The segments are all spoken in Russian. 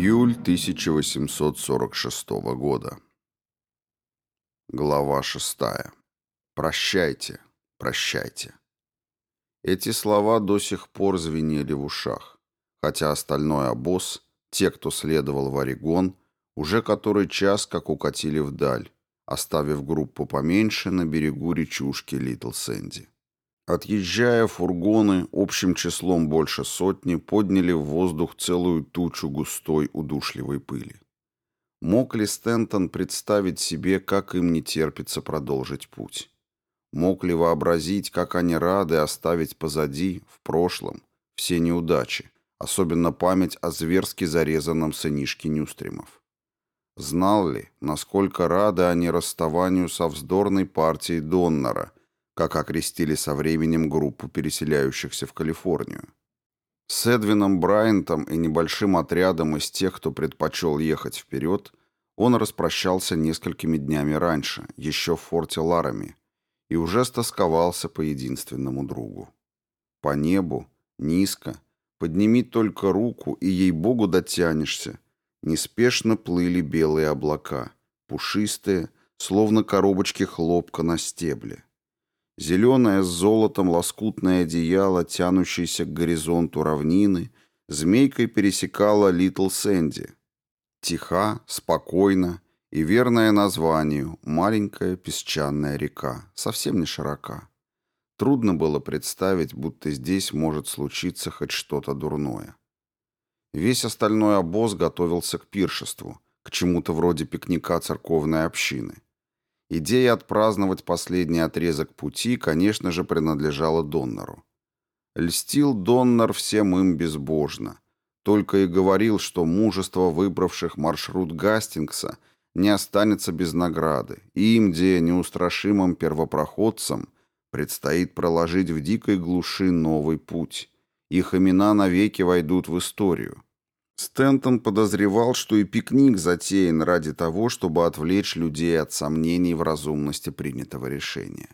Июль 1846 года. Глава 6. Прощайте, прощайте. Эти слова до сих пор звенели в ушах, хотя остальной обоз, те, кто следовал в Орегон, уже который час как укатили вдаль, оставив группу поменьше на берегу речушки Литл Сэнди. Отъезжая, фургоны, общим числом больше сотни, подняли в воздух целую тучу густой удушливой пыли. Мог ли Стентон представить себе, как им не терпится продолжить путь? Мог ли вообразить, как они рады оставить позади, в прошлом, все неудачи, особенно память о зверски зарезанном сынишке Нюстримов? Знал ли, насколько рады они расставанию со вздорной партией Доннера – как окрестили со временем группу переселяющихся в Калифорнию. С Эдвином Брайантом и небольшим отрядом из тех, кто предпочел ехать вперед, он распрощался несколькими днями раньше, еще в форте Ларами, и уже стосковался по единственному другу. По небу, низко, подними только руку, и ей-богу дотянешься, неспешно плыли белые облака, пушистые, словно коробочки хлопка на стебле. Зеленое с золотом лоскутное одеяло, тянущееся к горизонту равнины, змейкой пересекала Литл Сэнди. Тиха, спокойно и верное названию «Маленькая песчаная река», совсем не широка. Трудно было представить, будто здесь может случиться хоть что-то дурное. Весь остальной обоз готовился к пиршеству, к чему-то вроде пикника церковной общины – Идея отпраздновать последний отрезок пути, конечно же, принадлежала Доннеру. Льстил Доннер всем им безбожно. Только и говорил, что мужество выбравших маршрут Гастингса не останется без награды, и им, где неустрашимым первопроходцам, предстоит проложить в дикой глуши новый путь. Их имена навеки войдут в историю. Стентон подозревал, что и пикник затеян ради того, чтобы отвлечь людей от сомнений в разумности принятого решения.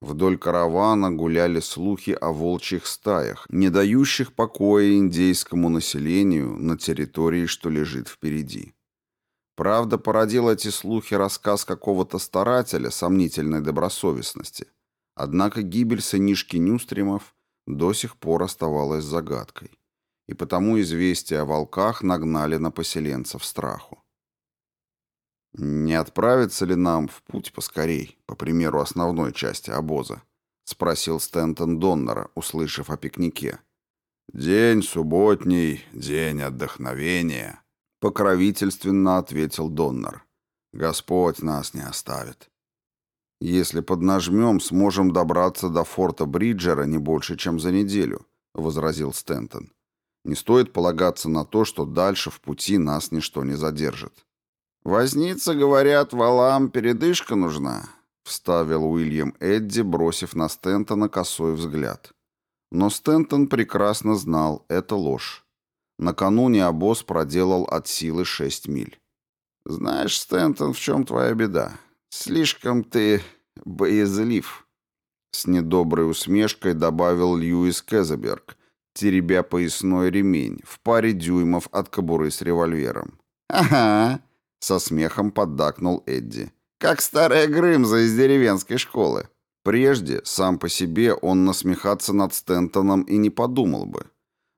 Вдоль каравана гуляли слухи о волчьих стаях, не дающих покоя индейскому населению на территории, что лежит впереди. Правда, породил эти слухи рассказ какого-то старателя сомнительной добросовестности. Однако гибель сынишки Нюстримов до сих пор оставалась загадкой и потому известия о волках нагнали на поселенцев страху. «Не отправиться ли нам в путь поскорей, по примеру основной части обоза?» — спросил Стентон Доннера, услышав о пикнике. «День субботний, день отдохновения», — покровительственно ответил Доннер. «Господь нас не оставит». «Если поднажмем, сможем добраться до форта Бриджера не больше, чем за неделю», — возразил Стентон. Не стоит полагаться на то, что дальше в пути нас ничто не задержит. «Возница, говорят, валам передышка нужна», — вставил Уильям Эдди, бросив на Стентона косой взгляд. Но Стентон прекрасно знал, это ложь. Накануне обоз проделал от силы шесть миль. «Знаешь, Стентон, в чем твоя беда? Слишком ты боязлив», — с недоброй усмешкой добавил Льюис Кезеберг, теребя поясной ремень в паре дюймов от кобуры с револьвером. «Ага», — со смехом поддакнул Эдди. «Как старая Грымза из деревенской школы». Прежде, сам по себе, он насмехаться над Стентоном и не подумал бы.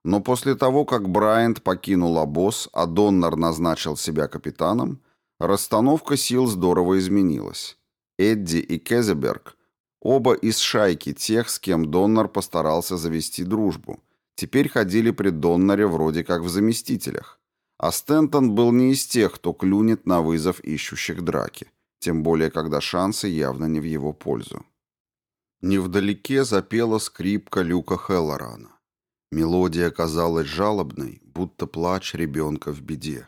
Но после того, как Брайант покинул обоз, а Доннер назначил себя капитаном, расстановка сил здорово изменилась. Эдди и Кезеберг – оба из шайки тех, с кем Доннер постарался завести дружбу – теперь ходили при Донноре вроде как в заместителях. А Стентон был не из тех, кто клюнет на вызов ищущих драки, тем более когда шансы явно не в его пользу. Невдалеке запела скрипка Люка Хеллорана. Мелодия казалась жалобной, будто плач ребенка в беде.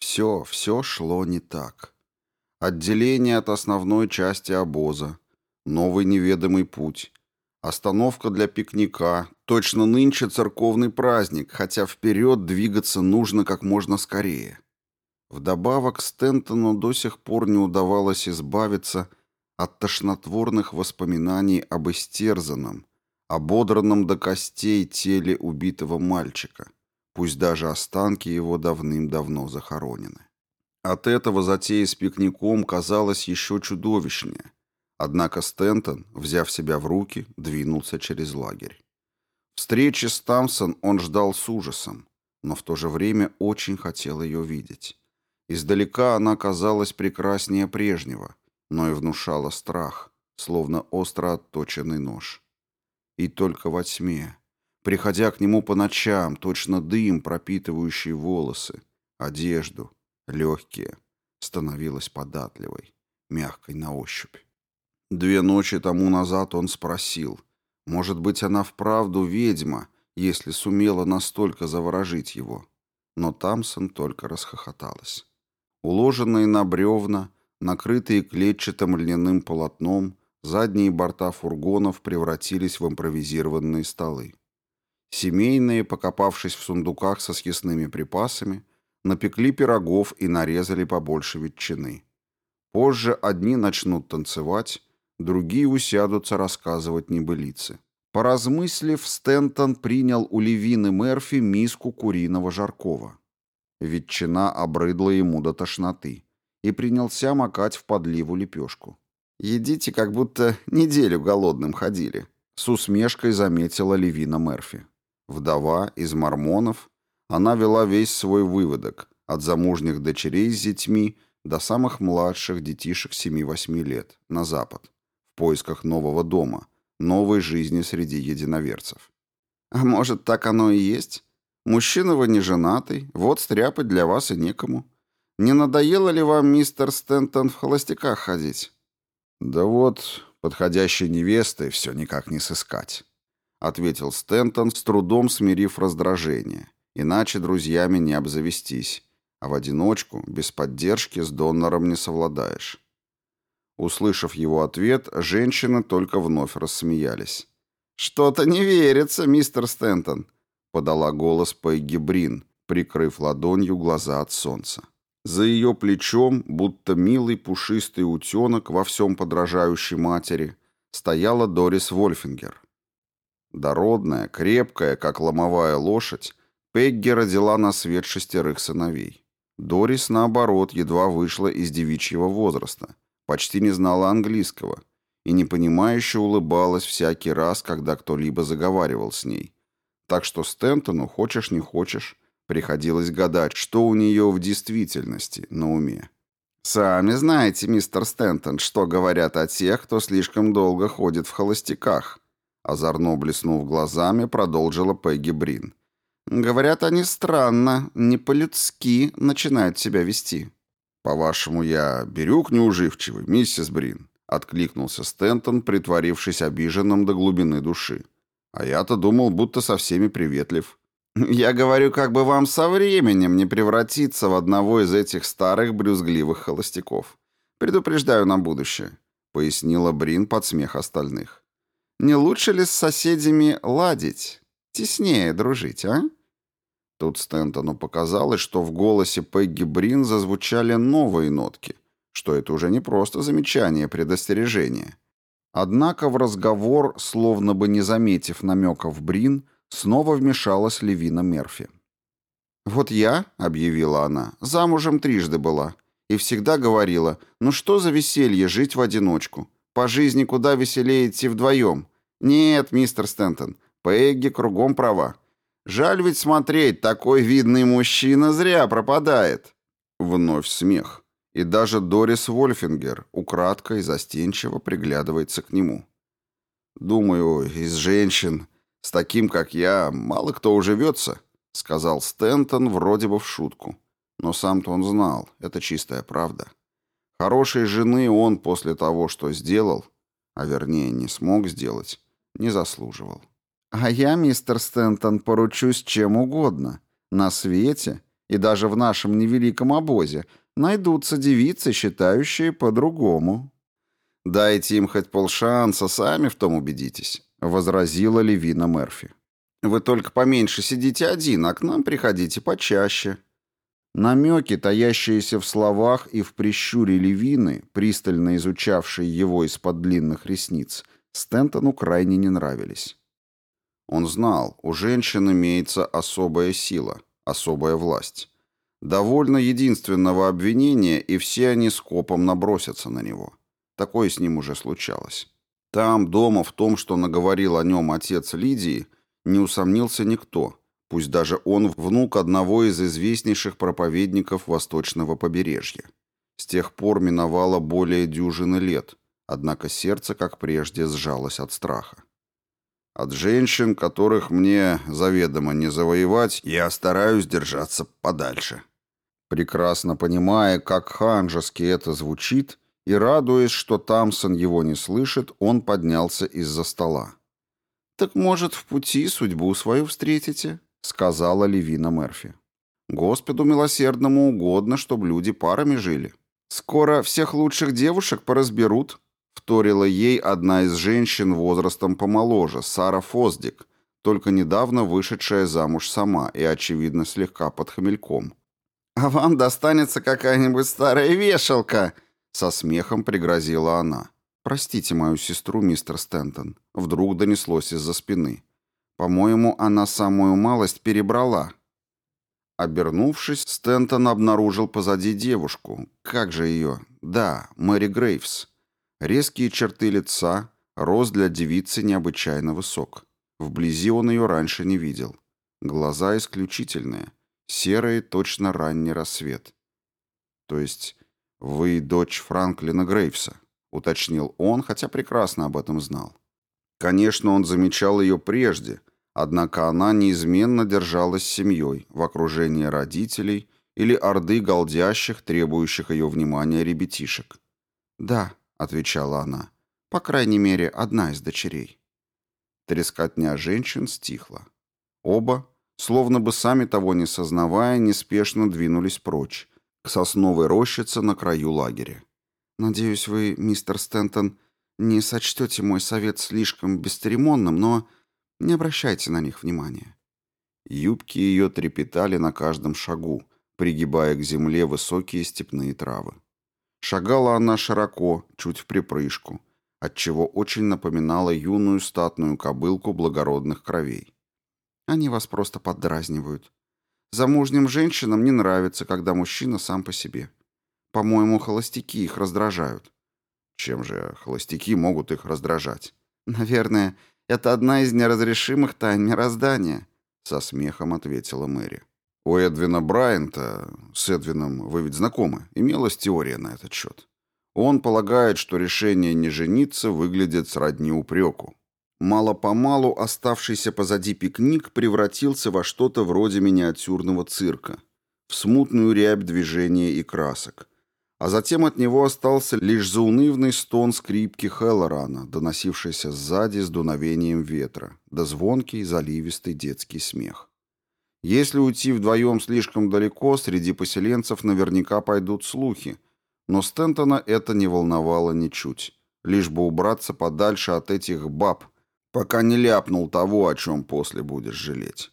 Все, все шло не так. Отделение от основной части обоза, новый неведомый путь, Остановка для пикника. Точно нынче церковный праздник, хотя вперед двигаться нужно как можно скорее. Вдобавок Стентону до сих пор не удавалось избавиться от тошнотворных воспоминаний об истерзанном, ободранном до костей теле убитого мальчика, пусть даже останки его давным-давно захоронены. От этого затея с пикником казалась еще чудовищнее. Однако Стентон, взяв себя в руки, двинулся через лагерь. Встречи с Тамсон он ждал с ужасом, но в то же время очень хотел ее видеть. Издалека она казалась прекраснее прежнего, но и внушала страх, словно остро отточенный нож. И только во тьме, приходя к нему по ночам, точно дым, пропитывающий волосы, одежду, легкие, становилась податливой, мягкой на ощупь. Две ночи тому назад он спросил, может быть, она вправду ведьма, если сумела настолько заворожить его. Но Тамсон только расхохоталась. Уложенные на бревна, накрытые клетчатым льняным полотном, задние борта фургонов превратились в импровизированные столы. Семейные, покопавшись в сундуках со съестными припасами, напекли пирогов и нарезали побольше ветчины. Позже одни начнут танцевать, другие усядутся рассказывать небылицы. Поразмыслив, Стентон принял у Левины Мерфи миску куриного жаркого. Ветчина обрыдла ему до тошноты и принялся макать в подливу лепешку. «Едите, как будто неделю голодным ходили», — с усмешкой заметила Левина Мерфи. Вдова из мормонов, она вела весь свой выводок, от замужних дочерей с детьми до самых младших детишек 7-8 лет, на запад поисках нового дома, новой жизни среди единоверцев. А может, так оно и есть? Мужчина вы не женатый, вот стряпать для вас и некому. Не надоело ли вам, мистер Стентон, в холостяках ходить? Да вот, подходящей невесты все никак не сыскать, ответил Стентон, с трудом смирив раздражение. Иначе друзьями не обзавестись, а в одиночку, без поддержки, с донором не совладаешь. Услышав его ответ, женщины только вновь рассмеялись. «Что-то не верится, мистер Стентон», — подала голос Пегги Брин, прикрыв ладонью глаза от солнца. За ее плечом, будто милый пушистый утенок во всем подражающей матери, стояла Дорис Вольфингер. Дородная, крепкая, как ломовая лошадь, Пегги родила на свет шестерых сыновей. Дорис, наоборот, едва вышла из девичьего возраста — почти не знала английского и непонимающе улыбалась всякий раз, когда кто-либо заговаривал с ней. Так что Стентону, хочешь не хочешь, приходилось гадать, что у нее в действительности на уме. «Сами знаете, мистер Стентон, что говорят о тех, кто слишком долго ходит в холостяках», озорно блеснув глазами, продолжила Пегги Брин. «Говорят, они странно, не по-людски начинают себя вести». «По-вашему, я бирюк неуживчивый, миссис Брин?» — откликнулся Стентон, притворившись обиженным до глубины души. «А я-то думал, будто со всеми приветлив». «Я говорю, как бы вам со временем не превратиться в одного из этих старых брюзгливых холостяков. Предупреждаю на будущее», — пояснила Брин под смех остальных. «Не лучше ли с соседями ладить? Теснее дружить, а?» Тут Стентону показалось, что в голосе Пегги Брин зазвучали новые нотки, что это уже не просто замечание, предостережение. Однако в разговор, словно бы не заметив намеков Брин, снова вмешалась Левина Мерфи. «Вот я», — объявила она, — «замужем трижды была. И всегда говорила, ну что за веселье жить в одиночку? По жизни куда веселее идти вдвоем. Нет, мистер Стентон, Пегги кругом права. Жаль ведь смотреть, такой видный мужчина зря пропадает. Вновь смех. И даже Дорис Вольфингер украдкой застенчиво приглядывается к нему. «Думаю, из женщин, с таким, как я, мало кто уживется», сказал Стентон вроде бы в шутку. Но сам-то он знал, это чистая правда. Хорошей жены он после того, что сделал, а вернее не смог сделать, не заслуживал. А я, мистер Стентон, поручусь чем угодно. На свете и даже в нашем невеликом обозе найдутся девицы, считающие по-другому. Дайте им хоть полшанса, сами в том убедитесь, возразила Левина Мерфи. Вы только поменьше сидите один, а к нам приходите почаще. Намеки, таящиеся в словах и в прищуре Левины, пристально изучавшей его из-под длинных ресниц, Стентону крайне не нравились. Он знал, у женщин имеется особая сила, особая власть. Довольно единственного обвинения, и все они скопом набросятся на него. Такое с ним уже случалось. Там, дома, в том, что наговорил о нем отец Лидии, не усомнился никто, пусть даже он внук одного из известнейших проповедников восточного побережья. С тех пор миновало более дюжины лет, однако сердце, как прежде, сжалось от страха. От женщин, которых мне заведомо не завоевать, я стараюсь держаться подальше. Прекрасно понимая, как ханжески это звучит, и радуясь, что Тамсон его не слышит, он поднялся из-за стола. «Так, может, в пути судьбу свою встретите?» — сказала Левина Мерфи. «Господу милосердному угодно, чтобы люди парами жили. Скоро всех лучших девушек поразберут, Вторила ей одна из женщин возрастом помоложе, Сара Фоздик, только недавно вышедшая замуж сама и, очевидно, слегка под хмельком. «А вам достанется какая-нибудь старая вешалка!» Со смехом пригрозила она. «Простите мою сестру, мистер Стентон». Вдруг донеслось из-за спины. «По-моему, она самую малость перебрала». Обернувшись, Стентон обнаружил позади девушку. Как же ее? Да, Мэри Грейвс. Резкие черты лица, рост для девицы необычайно высок. Вблизи он ее раньше не видел. Глаза исключительные, серые, точно ранний рассвет. То есть вы дочь Франклина Грейвса, уточнил он, хотя прекрасно об этом знал. Конечно, он замечал ее прежде, однако она неизменно держалась с семьей, в окружении родителей или орды голдящих, требующих ее внимания ребятишек. «Да», — отвечала она. «По крайней мере, одна из дочерей». Трескотня женщин стихла. Оба, словно бы сами того не сознавая, неспешно двинулись прочь, к сосновой рощице на краю лагеря. «Надеюсь, вы, мистер Стентон, не сочтете мой совет слишком бесцеремонным, но не обращайте на них внимания». Юбки ее трепетали на каждом шагу, пригибая к земле высокие степные травы. Шагала она широко, чуть в припрыжку, отчего очень напоминала юную статную кобылку благородных кровей. Они вас просто поддразнивают. Замужним женщинам не нравится, когда мужчина сам по себе. По-моему, холостяки их раздражают. Чем же холостяки могут их раздражать? Наверное, это одна из неразрешимых тайн мироздания, со смехом ответила Мэри. У Эдвина Брайанта, с Эдвином вы ведь знакомы, имелась теория на этот счет. Он полагает, что решение не жениться выглядит сродни упреку. Мало-помалу оставшийся позади пикник превратился во что-то вроде миниатюрного цирка, в смутную рябь движения и красок. А затем от него остался лишь заунывный стон скрипки Хеллорана, доносившийся сзади с дуновением ветра, да звонкий заливистый детский смех. Если уйти вдвоем слишком далеко, среди поселенцев наверняка пойдут слухи. Но Стентона это не волновало ничуть. Лишь бы убраться подальше от этих баб, пока не ляпнул того, о чем после будешь жалеть.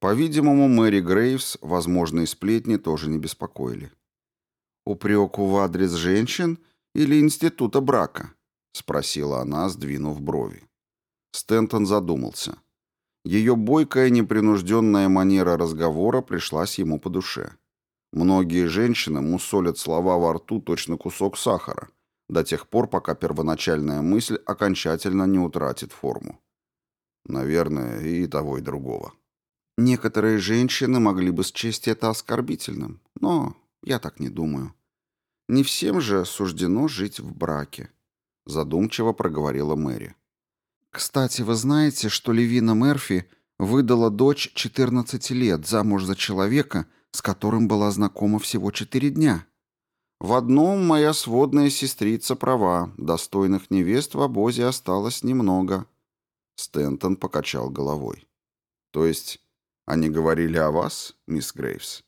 По-видимому, Мэри Грейвс возможные сплетни тоже не беспокоили. «Упреку в адрес женщин или института брака?» — спросила она, сдвинув брови. Стентон задумался. Ее бойкая непринужденная манера разговора пришлась ему по душе. Многие женщины мусолят слова во рту точно кусок сахара, до тех пор, пока первоначальная мысль окончательно не утратит форму. Наверное, и того, и другого. Некоторые женщины могли бы счесть это оскорбительным, но я так не думаю. Не всем же суждено жить в браке, задумчиво проговорила Мэри. Кстати, вы знаете, что Левина Мерфи выдала дочь 14 лет замуж за человека, с которым была знакома всего 4 дня? В одном моя сводная сестрица права, достойных невест в обозе осталось немного. Стентон покачал головой. То есть они говорили о вас, мисс Грейвс?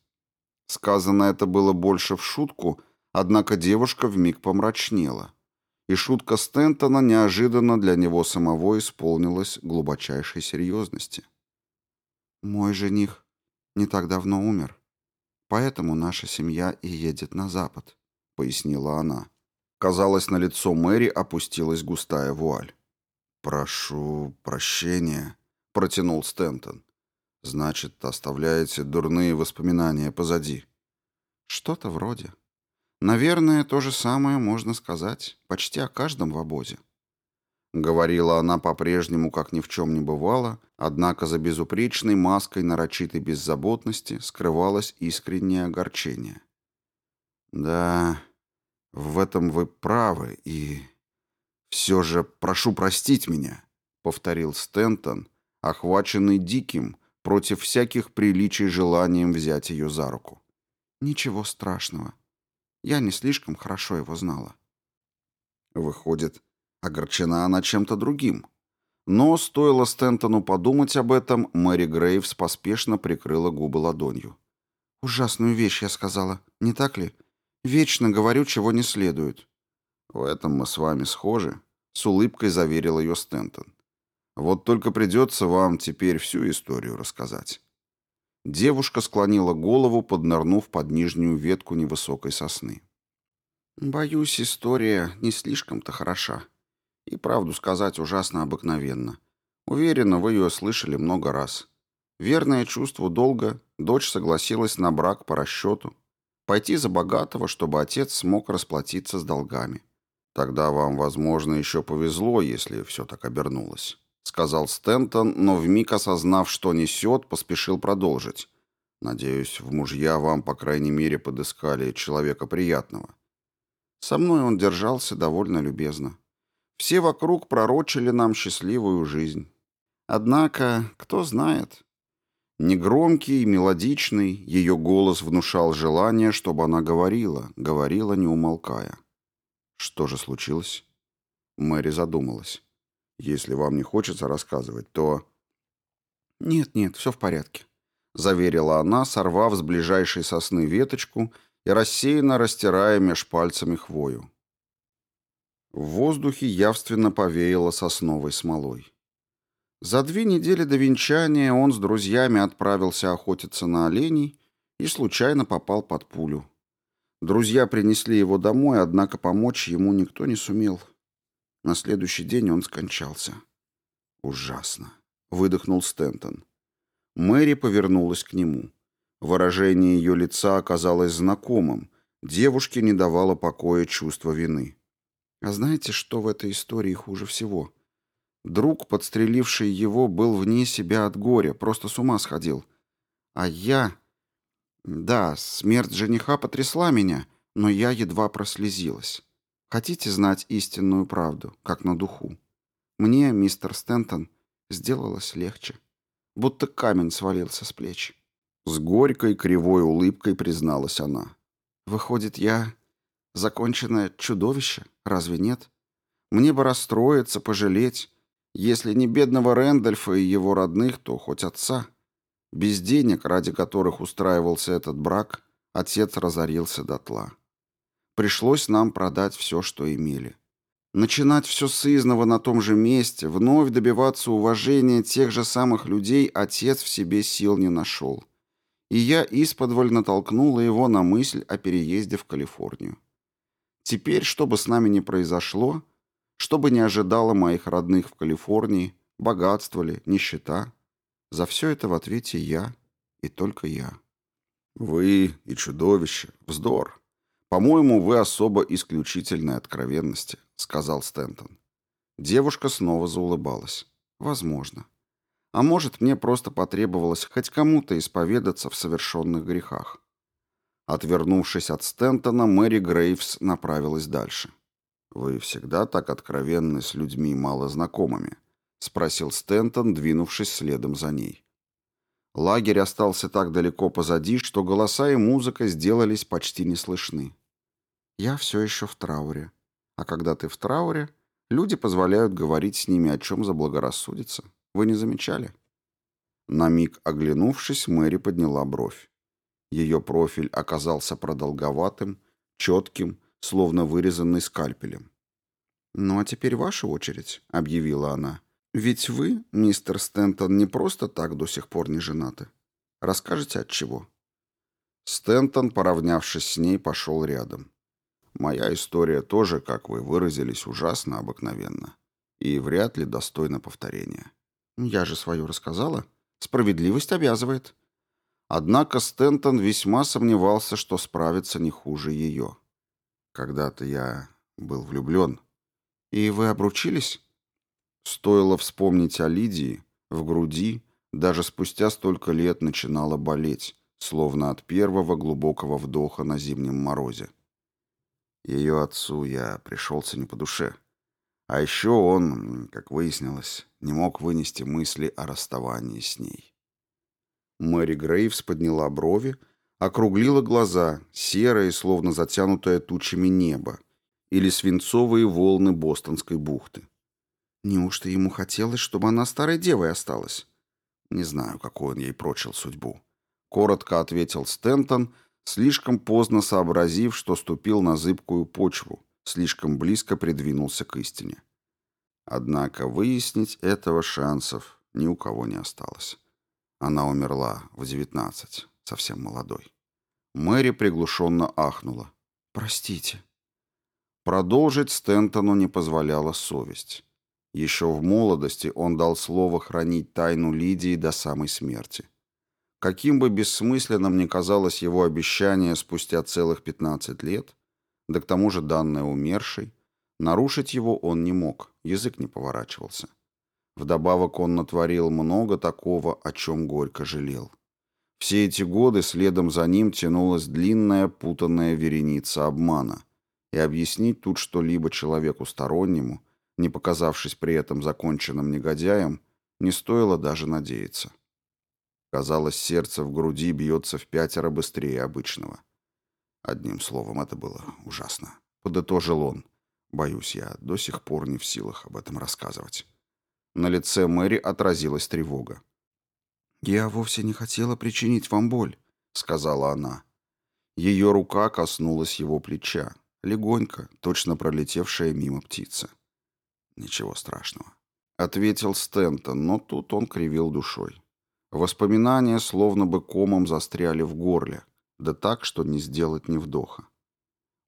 Сказано это было больше в шутку, однако девушка вмиг помрачнела и шутка Стентона неожиданно для него самого исполнилась глубочайшей серьезности. «Мой жених не так давно умер, поэтому наша семья и едет на запад», — пояснила она. Казалось, на лицо Мэри опустилась густая вуаль. «Прошу прощения», — протянул Стентон. Значит, оставляете дурные воспоминания позади. Что-то вроде. Наверное, то же самое можно сказать почти о каждом в обозе. Говорила она по-прежнему, как ни в чем не бывало, однако за безупречной маской нарочитой беззаботности скрывалось искреннее огорчение. «Да, в этом вы правы, и все же прошу простить меня», — повторил Стентон, охваченный диким, против всяких приличий желанием взять ее за руку. «Ничего страшного. Я не слишком хорошо его знала». Выходит, Огорчена она чем-то другим. Но стоило Стентону подумать об этом, Мэри Грейвс поспешно прикрыла губы ладонью. «Ужасную вещь я сказала, не так ли? Вечно говорю, чего не следует». «В этом мы с вами схожи», — с улыбкой заверил ее Стентон. «Вот только придется вам теперь всю историю рассказать». Девушка склонила голову, поднырнув под нижнюю ветку невысокой сосны. «Боюсь, история не слишком-то хороша», и правду сказать ужасно обыкновенно. Уверена, вы ее слышали много раз. Верное чувство долга, дочь согласилась на брак по расчету. Пойти за богатого, чтобы отец смог расплатиться с долгами. Тогда вам, возможно, еще повезло, если все так обернулось. Сказал Стентон, но вмиг осознав, что несет, поспешил продолжить. Надеюсь, в мужья вам, по крайней мере, подыскали человека приятного. Со мной он держался довольно любезно. Все вокруг пророчили нам счастливую жизнь. Однако, кто знает. Негромкий, мелодичный, ее голос внушал желание, чтобы она говорила, говорила, не умолкая. Что же случилось? Мэри задумалась. Если вам не хочется рассказывать, то... Нет, нет, все в порядке. Заверила она, сорвав с ближайшей сосны веточку и рассеянно растирая меж пальцами хвою. В воздухе явственно повеяло сосновой смолой. За две недели до венчания он с друзьями отправился охотиться на оленей и случайно попал под пулю. Друзья принесли его домой, однако помочь ему никто не сумел. На следующий день он скончался. «Ужасно», — выдохнул Стентон. Мэри повернулась к нему. Выражение ее лица оказалось знакомым. Девушке не давало покоя чувство вины. А знаете, что в этой истории хуже всего? Друг, подстреливший его, был вне себя от горя, просто с ума сходил. А я... Да, смерть жениха потрясла меня, но я едва прослезилась. Хотите знать истинную правду, как на духу? Мне, мистер Стентон, сделалось легче. Будто камень свалился с плеч. С горькой кривой улыбкой призналась она. Выходит, я Законченное чудовище, разве нет? Мне бы расстроиться, пожалеть. Если не бедного Рэндольфа и его родных, то хоть отца. Без денег, ради которых устраивался этот брак, отец разорился дотла. Пришлось нам продать все, что имели. Начинать все с изного на том же месте, вновь добиваться уважения тех же самых людей отец в себе сил не нашел. И я исподволь натолкнула его на мысль о переезде в Калифорнию. Теперь, что бы с нами ни произошло, что бы ни ожидало моих родных в Калифорнии, богатство ли, нищета, за все это в ответе я и только я. Вы и чудовище. Вздор. По-моему, вы особо исключительной откровенности, сказал Стентон. Девушка снова заулыбалась. Возможно. А может, мне просто потребовалось хоть кому-то исповедаться в совершенных грехах. Отвернувшись от Стентона, Мэри Грейвс направилась дальше. «Вы всегда так откровенны с людьми малознакомыми?» — спросил Стентон, двинувшись следом за ней. Лагерь остался так далеко позади, что голоса и музыка сделались почти не слышны. «Я все еще в трауре. А когда ты в трауре, люди позволяют говорить с ними о чем заблагорассудится. Вы не замечали?» На миг оглянувшись, Мэри подняла бровь. Ее профиль оказался продолговатым, четким, словно вырезанный скальпелем. «Ну а теперь ваша очередь», — объявила она. «Ведь вы, мистер Стентон, не просто так до сих пор не женаты. Расскажите, от чего?» Стентон, поравнявшись с ней, пошел рядом. «Моя история тоже, как вы выразились, ужасно обыкновенна и вряд ли достойна повторения». «Я же свою рассказала», Справедливость обязывает. Однако Стентон весьма сомневался, что справится не хуже ее. Когда-то я был влюблен. И вы обручились? Стоило вспомнить о Лидии, в груди, даже спустя столько лет начинала болеть, словно от первого глубокого вдоха на зимнем морозе. Ее отцу я пришелся не по душе. А еще он, как выяснилось, не мог вынести мысли о расставании с ней. Мэри Грейвс подняла брови, округлила глаза, серое, словно затянутое тучами небо, или свинцовые волны Бостонской бухты. Неужто ему хотелось, чтобы она старой девой осталась? Не знаю, какой он ей прочил судьбу. Коротко ответил Стентон, слишком поздно сообразив, что ступил на зыбкую почву, слишком близко придвинулся к истине. Однако выяснить этого шансов ни у кого не осталось. Она умерла в девятнадцать, совсем молодой. Мэри приглушенно ахнула. «Простите». Продолжить Стентону не позволяла совесть. Еще в молодости он дал слово хранить тайну Лидии до самой смерти. Каким бы бессмысленным ни казалось его обещание спустя целых 15 лет, да к тому же данное умершей, нарушить его он не мог, язык не поворачивался. Вдобавок он натворил много такого, о чем горько жалел. Все эти годы следом за ним тянулась длинная путанная вереница обмана, и объяснить тут что-либо человеку стороннему – не показавшись при этом законченным негодяем, не стоило даже надеяться. Казалось, сердце в груди бьется в пятеро быстрее обычного. Одним словом, это было ужасно. Подытожил он. Боюсь, я до сих пор не в силах об этом рассказывать. На лице Мэри отразилась тревога. «Я вовсе не хотела причинить вам боль», — сказала она. Ее рука коснулась его плеча, легонько, точно пролетевшая мимо птица. «Ничего страшного», — ответил Стентон, но тут он кривил душой. Воспоминания словно бы комом застряли в горле, да так, что не сделать ни вдоха.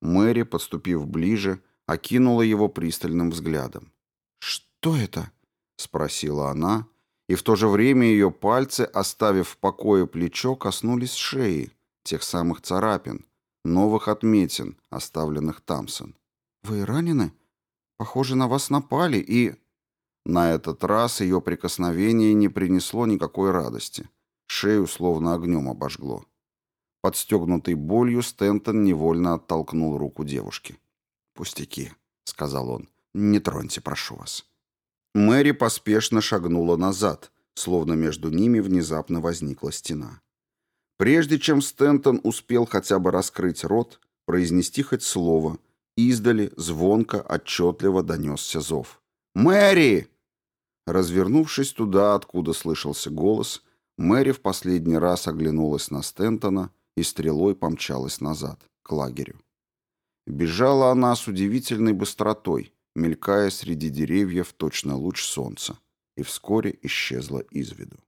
Мэри, подступив ближе, окинула его пристальным взглядом. «Что это?» — спросила она, и в то же время ее пальцы, оставив в покое плечо, коснулись шеи, тех самых царапин, новых отметин, оставленных Тамсон. «Вы ранены?» Похоже, на вас напали, и...» На этот раз ее прикосновение не принесло никакой радости. Шею словно огнем обожгло. Подстегнутый болью, Стентон невольно оттолкнул руку девушки. «Пустяки», — сказал он. «Не троньте, прошу вас». Мэри поспешно шагнула назад, словно между ними внезапно возникла стена. Прежде чем Стентон успел хотя бы раскрыть рот, произнести хоть слово — Издали звонко, отчетливо донесся зов. «Мэри!» Развернувшись туда, откуда слышался голос, Мэри в последний раз оглянулась на Стентона и стрелой помчалась назад, к лагерю. Бежала она с удивительной быстротой, мелькая среди деревьев точно луч солнца, и вскоре исчезла из виду.